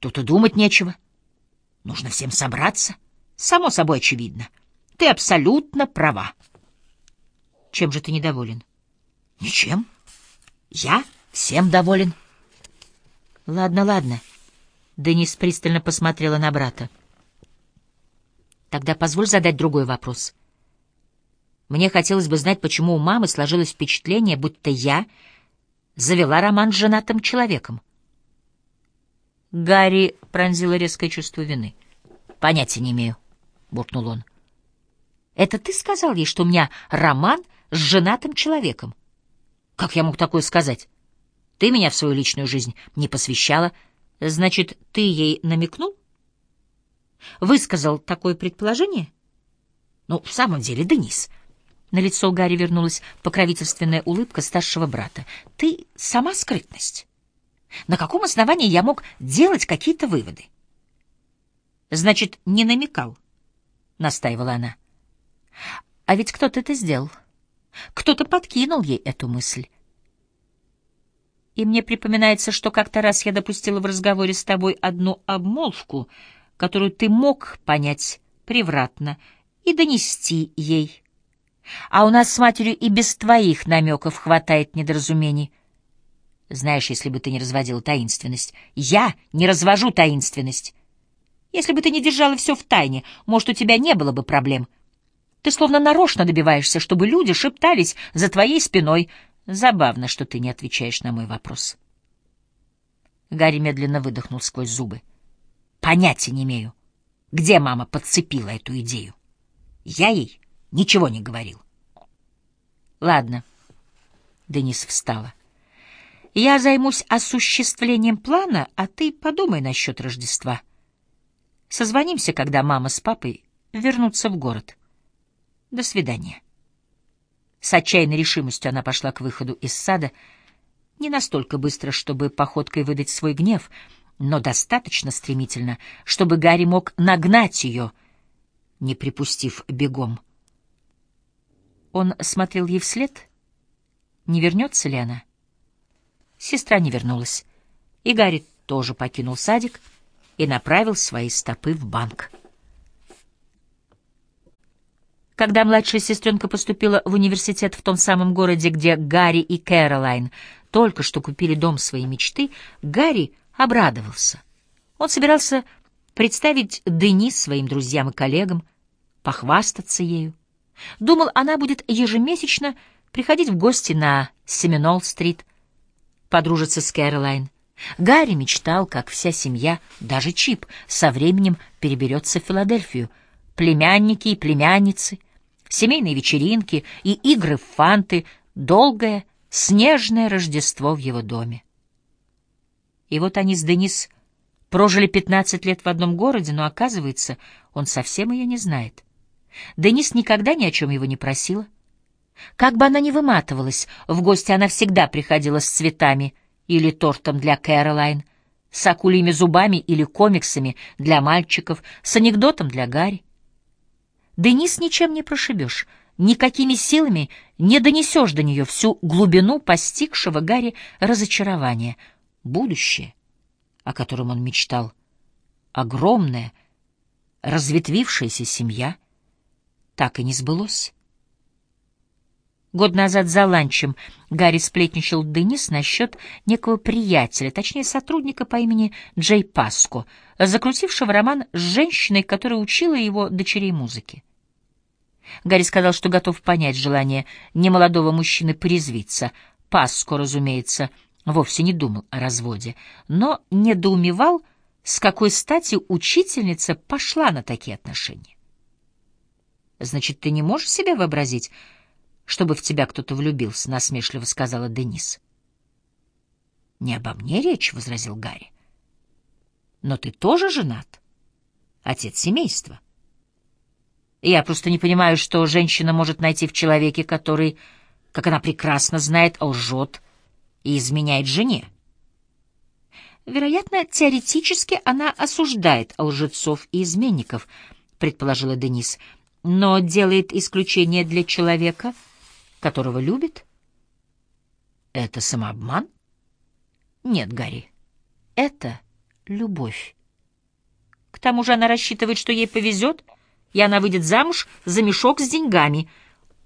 Тут и думать нечего. Нужно всем собраться. Само собой очевидно. Ты абсолютно права. Чем же ты недоволен? Ничем. Я всем доволен. Ладно, ладно. Денис пристально посмотрела на брата. Тогда позволь задать другой вопрос. Мне хотелось бы знать, почему у мамы сложилось впечатление, будто я завела роман с женатым человеком. Гарри пронзило резкое чувство вины. «Понятия не имею», — буркнул он. «Это ты сказал ей, что у меня роман с женатым человеком?» «Как я мог такое сказать? Ты меня в свою личную жизнь не посвящала. Значит, ты ей намекнул?» «Высказал такое предположение?» «Ну, в самом деле, Денис...» На лицо Гарри вернулась покровительственная улыбка старшего брата. «Ты сама скрытность. На каком основании я мог делать какие-то выводы?» «Значит, не намекал», — настаивала она. «А ведь кто-то это сделал. Кто-то подкинул ей эту мысль. И мне припоминается, что как-то раз я допустила в разговоре с тобой одну обмолвку, которую ты мог понять превратно и донести ей». А у нас с матерью и без твоих намеков хватает недоразумений. Знаешь, если бы ты не разводила таинственность. Я не развожу таинственность. Если бы ты не держала все в тайне, может, у тебя не было бы проблем. Ты словно нарочно добиваешься, чтобы люди шептались за твоей спиной. Забавно, что ты не отвечаешь на мой вопрос. Гарри медленно выдохнул сквозь зубы. Понятия не имею, где мама подцепила эту идею. Я ей Ничего не говорил. Ладно. Денис встала. Я займусь осуществлением плана, а ты подумай насчет Рождества. Созвонимся, когда мама с папой вернутся в город. До свидания. С отчаянной решимостью она пошла к выходу из сада, не настолько быстро, чтобы походкой выдать свой гнев, но достаточно стремительно, чтобы Гарри мог нагнать ее, не припустив бегом. Он смотрел ей вслед. Не вернется ли она? Сестра не вернулась. И Гарри тоже покинул садик и направил свои стопы в банк. Когда младшая сестренка поступила в университет в том самом городе, где Гарри и Кэролайн только что купили дом своей мечты, Гарри обрадовался. Он собирался представить Денис своим друзьям и коллегам, похвастаться ею. Думал, она будет ежемесячно приходить в гости на Семенол-стрит, подружиться с Кэролайн. Гарри мечтал, как вся семья, даже Чип, со временем переберется в Филадельфию. Племянники и племянницы, семейные вечеринки и игры в фанты, долгое, снежное Рождество в его доме. И вот они с Денис прожили пятнадцать лет в одном городе, но, оказывается, он совсем ее не знает. Денис никогда ни о чем его не просила. Как бы она ни выматывалась, в гости она всегда приходила с цветами или тортом для Кэролайн, с акулими зубами или комиксами для мальчиков, с анекдотом для Гарри. Денис ничем не прошибешь, никакими силами не донесешь до нее всю глубину постигшего Гарри разочарования. Будущее, о котором он мечтал, огромная, разветвившаяся семья — так и не сбылось. Год назад за ланчем Гарри сплетничал Денис насчет некого приятеля, точнее сотрудника по имени Джей Паско, закрутившего роман с женщиной, которая учила его дочерей музыки. Гарри сказал, что готов понять желание немолодого мужчины порезвиться. Паско, разумеется, вовсе не думал о разводе, но недоумевал, с какой стати учительница пошла на такие отношения. Значит, ты не можешь себе вообразить, чтобы в тебя кто-то влюбился, насмешливо сказала Денис. Не обо мне речь, возразил Гарри. Но ты тоже женат, отец семейства. Я просто не понимаю, что женщина может найти в человеке, который, как она прекрасно знает, лжет и изменяет жене. Вероятно, теоретически она осуждает лжецов и изменников, предположила Денис но делает исключение для человека, которого любит? Это самообман? Нет, Гарри, это любовь. К тому же она рассчитывает, что ей повезет, и она выйдет замуж за мешок с деньгами.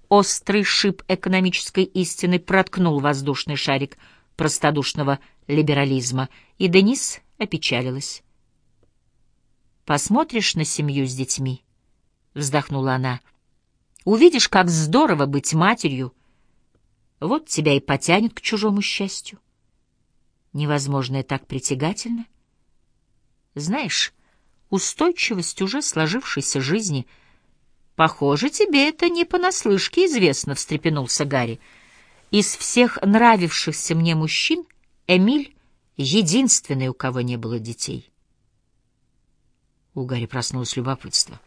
Острый шип экономической истины проткнул воздушный шарик простодушного либерализма, и Денис опечалилась. «Посмотришь на семью с детьми?» — вздохнула она. «Увидишь, как здорово быть матерью. Вот тебя и потянет к чужому счастью. Невозможное так притягательно. Знаешь, устойчивость уже сложившейся жизни. Похоже, тебе это не понаслышке известно, — встрепенулся Гарри. Из всех нравившихся мне мужчин Эмиль — единственный, у кого не было детей. У Гарри проснулось любопытство.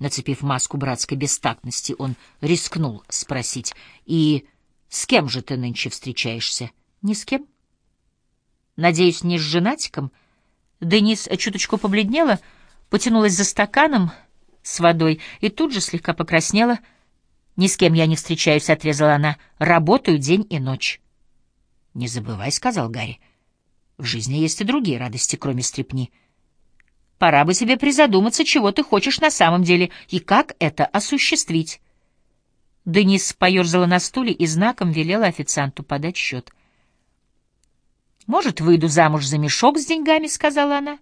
Нацепив маску братской бестактности, он рискнул спросить, «И с кем же ты нынче встречаешься?» «Ни с кем». «Надеюсь, не с женатиком?» Денис чуточку побледнела, потянулась за стаканом с водой и тут же слегка покраснела. «Ни с кем я не встречаюсь», — отрезала она. «Работаю день и ночь». «Не забывай», — сказал Гарри. «В жизни есть и другие радости, кроме стрепни. Пора бы тебе призадуматься, чего ты хочешь на самом деле и как это осуществить. Денис поерзала на стуле и знаком велела официанту подать счет. «Может, выйду замуж за мешок с деньгами?» — сказала она.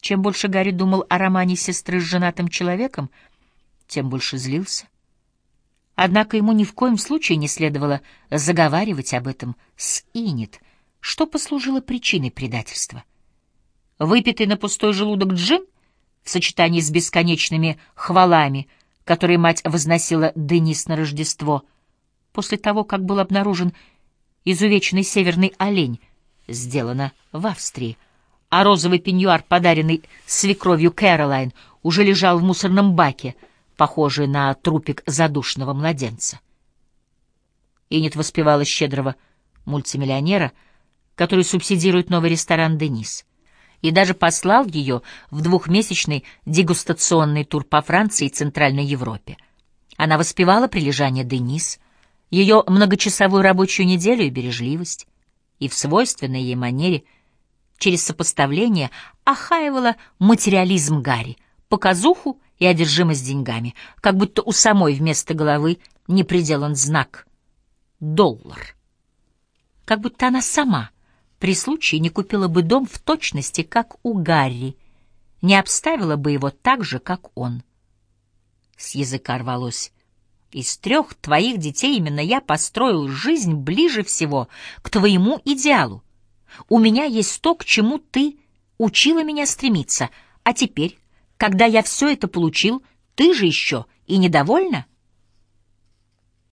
Чем больше Гарри думал о романе сестры с женатым человеком, тем больше злился. Однако ему ни в коем случае не следовало заговаривать об этом с Инет, что послужило причиной предательства — Выпитый на пустой желудок джин в сочетании с бесконечными хвалами, которые мать возносила Денис на Рождество, после того, как был обнаружен изувеченный северный олень, сделано в Австрии, а розовый пеньюар, подаренный свекровью Кэролайн, уже лежал в мусорном баке, похожий на трупик задушенного младенца. Инет воспевала щедрого мультимиллионера, который субсидирует новый ресторан «Денис» и даже послал ее в двухмесячный дегустационный тур по Франции и Центральной Европе. Она воспевала прилежание Денис, ее многочасовую рабочую неделю и бережливость, и в свойственной ей манере через сопоставление охаивала материализм Гарри, показуху и одержимость деньгами, как будто у самой вместо головы не приделан знак «доллар». Как будто она сама — при случае не купила бы дом в точности, как у Гарри, не обставила бы его так же, как он. С языка рвалось. Из трех твоих детей именно я построил жизнь ближе всего к твоему идеалу. У меня есть то, к чему ты учила меня стремиться, а теперь, когда я все это получил, ты же еще и недовольна?